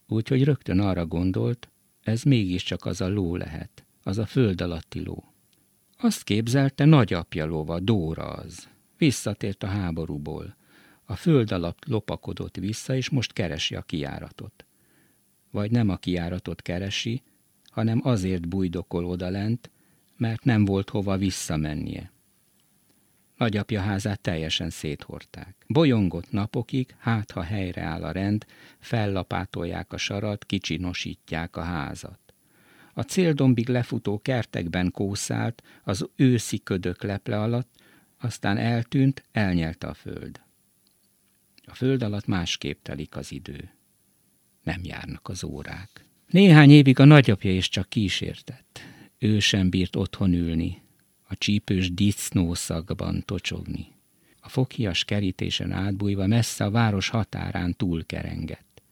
Úgyhogy rögtön arra gondolt, ez mégiscsak az a ló lehet, az a föld alatti ló. Azt képzelte, nagyapja lova, Dóra az. Visszatért a háborúból. A föld alatt lopakodott vissza, és most keresi a kiáratot. Vagy nem a kiáratot keresi, hanem azért bújdokol odalent, mert nem volt hova visszamennie. Nagyapja házát teljesen széthorták. Bolyongott napokig, hát ha helyreáll a rend, fellapátolják a sarat, kicsinosítják a házat. A céldombig lefutó kertekben kószált, az őszi ködök leple alatt, aztán eltűnt, elnyelte a föld. A föld alatt másképp telik az idő. Nem járnak az órák. Néhány évig a nagyapja is csak kísértett. Ő sem bírt otthon ülni, a csípős disznószagban tocsogni. A fokhias kerítésen átbújva messze a város határán túlkerengett.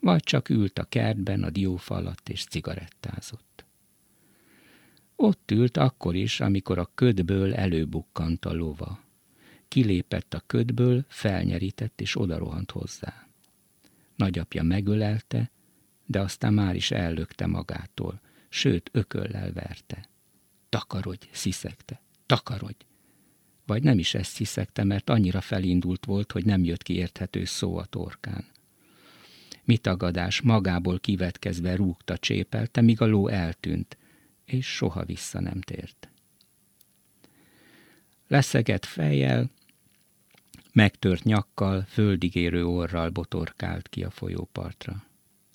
Vagy csak ült a kertben a diófa alatt és cigarettázott. Ott ült akkor is, amikor a ködből előbukkant a lova. Kilépett a ködből, felnyerített és odarohant hozzá. Nagyapja megölelte, de aztán már is ellökte magától, sőt ököllel verte. Takarodj, sziszegte, takarodj! Vagy nem is ezt sziszegte, mert annyira felindult volt, hogy nem jött ki érthető szó a torkán. Mitagadás magából kivetkezve rúgta csépelte, míg a ló eltűnt, és soha vissza nem tért. Leszegett fejjel, megtört nyakkal, földigérő orral botorkált ki a folyópartra.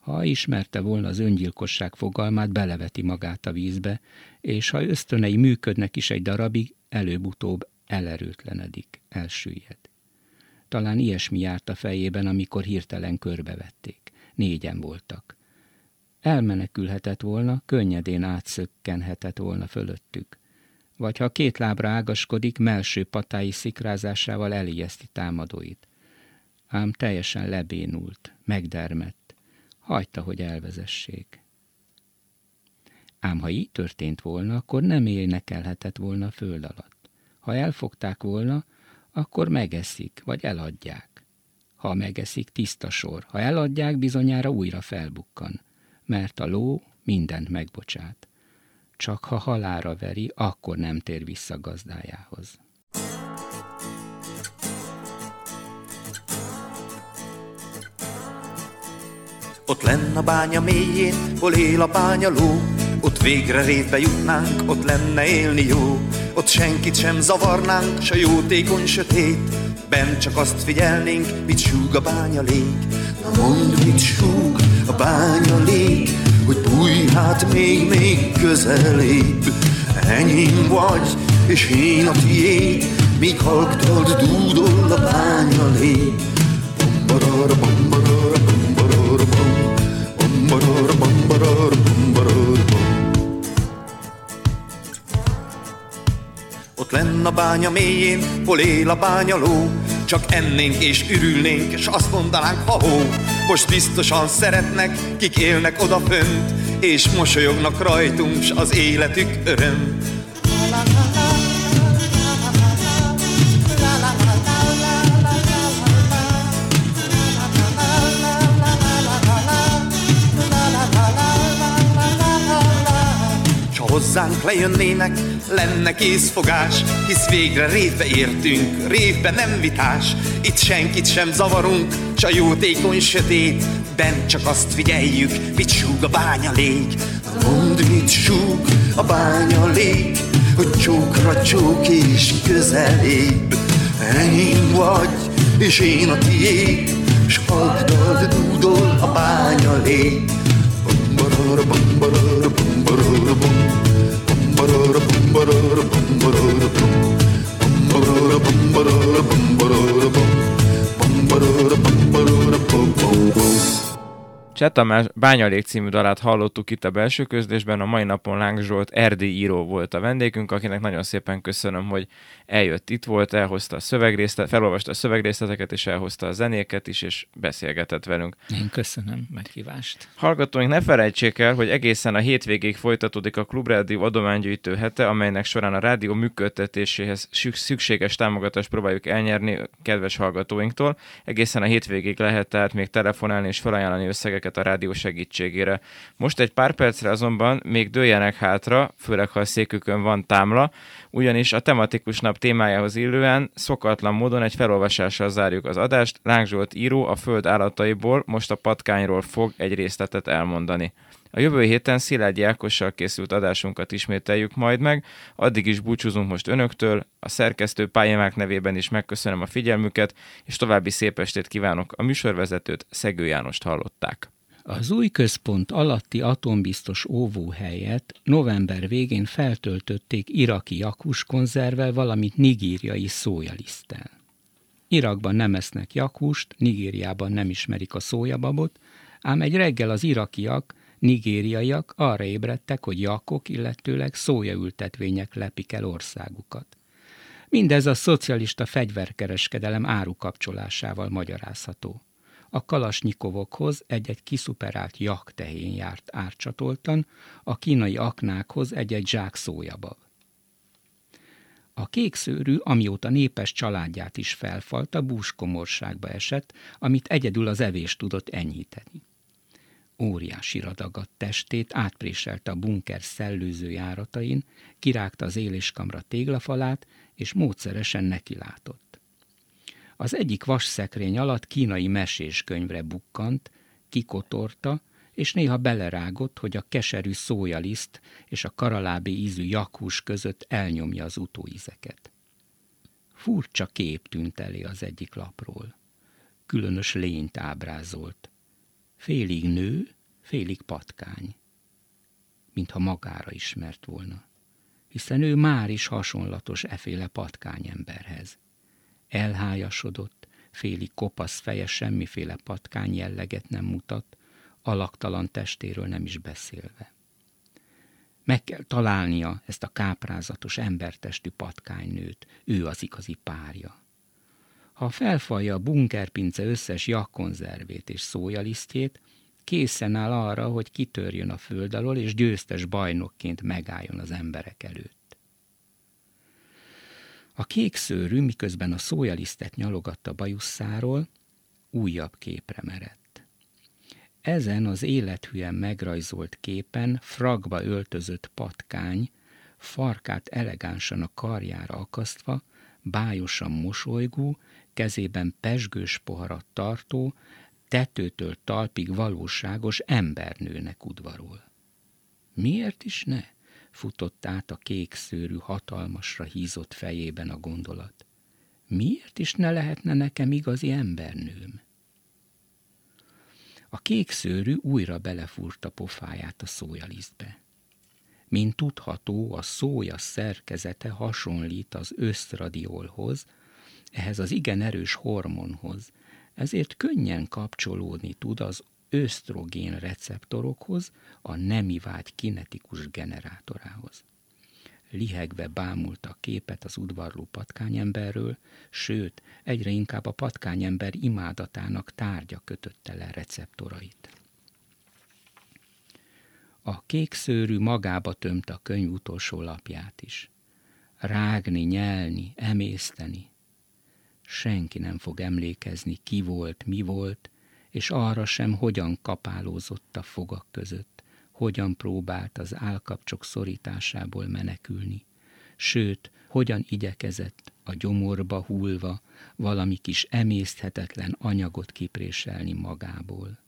Ha ismerte volna az öngyilkosság fogalmát, beleveti magát a vízbe, és ha ösztönei működnek is egy darabig, előbb-utóbb elerőtlenedik, elsüllyed. Talán ilyesmi járt a fejében, amikor hirtelen körbevették. Négyen voltak. Elmenekülhetett volna, könnyedén átszökkenhetett volna fölöttük. Vagy ha két lábra ágaskodik, melső patái szikrázásával elijeszti támadóit. Ám teljesen lebénult, megdermett hagyta, hogy elvezessék. Ám ha így történt volna, akkor nem énekelhetett volna a föld alatt. Ha elfogták volna, akkor megeszik, vagy eladják. Ha megeszik, tiszta sor. Ha eladják, bizonyára újra felbukkan, mert a ló mindent megbocsát. Csak ha halára veri, akkor nem tér vissza gazdájához. Ott lenn a bánya mélyén, hol él a bányaló, ott végre rétbe jutnánk, ott lenne élni jó. Ott senkit sem zavarnánk, s a jótékony sötét, bent csak azt figyelnénk, mit súg a bánya lég. Na mondd, mit súg a bánya lég, hogy bújj hát még, még közelébb. Enyém vagy, és én a tiéd, míg halktad dúdol a bánya lég. Bombarara, bombarara, bombarara, lenn a bánya mélyén, hol él a bányaló, csak ennénk és ürülnénk, és azt mondanánk, ha hó, most biztosan szeretnek, kik élnek odafönt, és mosolyognak rajtunk, s az életük öröm. Hozzánk lejönnének, lenne készfogás, hisz végre révbe értünk, révbe nem vitás, itt senkit sem zavarunk, s a jótékony sötét, bent csak azt figyeljük, mit súg a bánya lég. Mondd, mit súg a bánya lég, hogy csókra csók és közelébb. Enyém vagy, és én a tiéd, s hagdad Cseh Tamás Bányalék című dalát hallottuk itt a belső közlésben, a mai napon Láng Zsolt Erdi író volt a vendégünk, akinek nagyon szépen köszönöm, hogy eljött itt volt, elhozta a szövegrészlet, felolvasta a szövegrészleteket, és elhozta a zenéket is, és beszélgetett velünk. Én köszönöm meghívást. Hallgatóink, ne felejtsék el, hogy egészen a hétvégéig folytatódik a Klubrádió adománygyűjtő hete, amelynek során a rádió működtetéséhez szükséges támogatást próbáljuk elnyerni kedves hallgatóinktól. Egészen a hétvégéig lehet tehát még telefonálni és felajánlani összegeket a rádió segítségére. Most egy pár percre azonban még dőljenek hátra, főleg ha a székükön van támla, ugyanis a tematikus nap témájához illően szokatlan módon egy felolvasással zárjuk az adást. Láng Zsolt író a föld állataiból most a patkányról fog egy részletet elmondani. A jövő héten Szilágyi Ákossal készült adásunkat ismételjük majd meg, addig is búcsúzunk most önöktől, a szerkesztő pályamák nevében is megköszönöm a figyelmüket, és további szép estét kívánok. A műsorvezetőt Szegő Jánost hallották. Az új központ alatti atombiztos óvóhelyet november végén feltöltötték iraki jakus konzervvel, valamint nigériai szójaliszttel. Irakban nem esznek jakust, Nigériában nem ismerik a szójababot, ám egy reggel az irakiak, nigériaiak arra ébredtek, hogy jakok, illetőleg szójaültetvények lepik el országukat. Mindez a szocialista fegyverkereskedelem árukapcsolásával magyarázható. A kalasnyikovokhoz egy-egy kiszuperált jaktehén járt árcsatoltan, a kínai aknákhoz egy-egy zsák szójabav. A kékszőrű, amióta népes családját is felfalta, búskomorságba esett, amit egyedül az evés tudott enyhíteni. Óriási radagadt testét átpréselte a bunker szellőző járatain, kirágta az éléskamra téglafalát, és módszeresen nekilátott. Az egyik vasszekrény alatt kínai meséskönyvre bukkant, kikotorta, és néha belerágott, hogy a keserű szójaliszt és a karalábi ízű jakhús között elnyomja az utóízeket. Furcsa kép tűnt elé az egyik lapról. Különös lényt ábrázolt. Félig nő, félig patkány. Mintha magára ismert volna, hiszen ő már is hasonlatos eféle patkányemberhez elhájasodott, féli kopasz feje semmiféle patkány jelleget nem mutat, alaktalan testéről nem is beszélve. Meg kell találnia ezt a káprázatos embertestű patkánynőt, ő az igazi párja. Ha felfalja a bunkerpince összes jakkonzervét és szójalisztjét, készen áll arra, hogy kitörjön a föld alól, és győztes bajnokként megálljon az emberek előtt. A kék szőrű, miközben a szójalisztet nyalogatta bajuszáról, újabb képre merett. Ezen az élethűen megrajzolt képen fragba öltözött patkány, farkát elegánsan a karjára akasztva, bájosan mosolygó, kezében pesgős poharat tartó, tetőtől talpig valóságos embernőnek udvarol. Miért is ne? Futott át a kék szőrű hatalmasra hízott fejében a gondolat. Miért is ne lehetne nekem igazi embernőm? A kék szőrű újra belefúrta pofáját a szójalisztbe. Mint tudható, a szója szerkezete hasonlít az ösztradiolhoz, ehhez az igen erős hormonhoz, ezért könnyen kapcsolódni tud az ösztrogén receptorokhoz, a nemi vágy kinetikus generátorához. Lihegve bámulta a képet az udvarló patkányemberről, sőt, egyre inkább a patkányember imádatának tárgya kötötte le receptorait. A kék szőrű magába tömte a könyv utolsó lapját is. Rágni, nyelni, emészteni. Senki nem fog emlékezni, ki volt, mi volt, és arra sem, hogyan kapálózott a fogak között, hogyan próbált az állkapcsok szorításából menekülni, sőt, hogyan igyekezett a gyomorba hullva valami kis emészthetetlen anyagot kipréselni magából.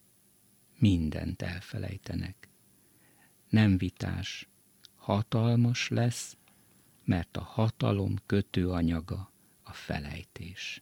Mindent elfelejtenek. Nem vitás, hatalmas lesz, mert a hatalom kötőanyaga a felejtés.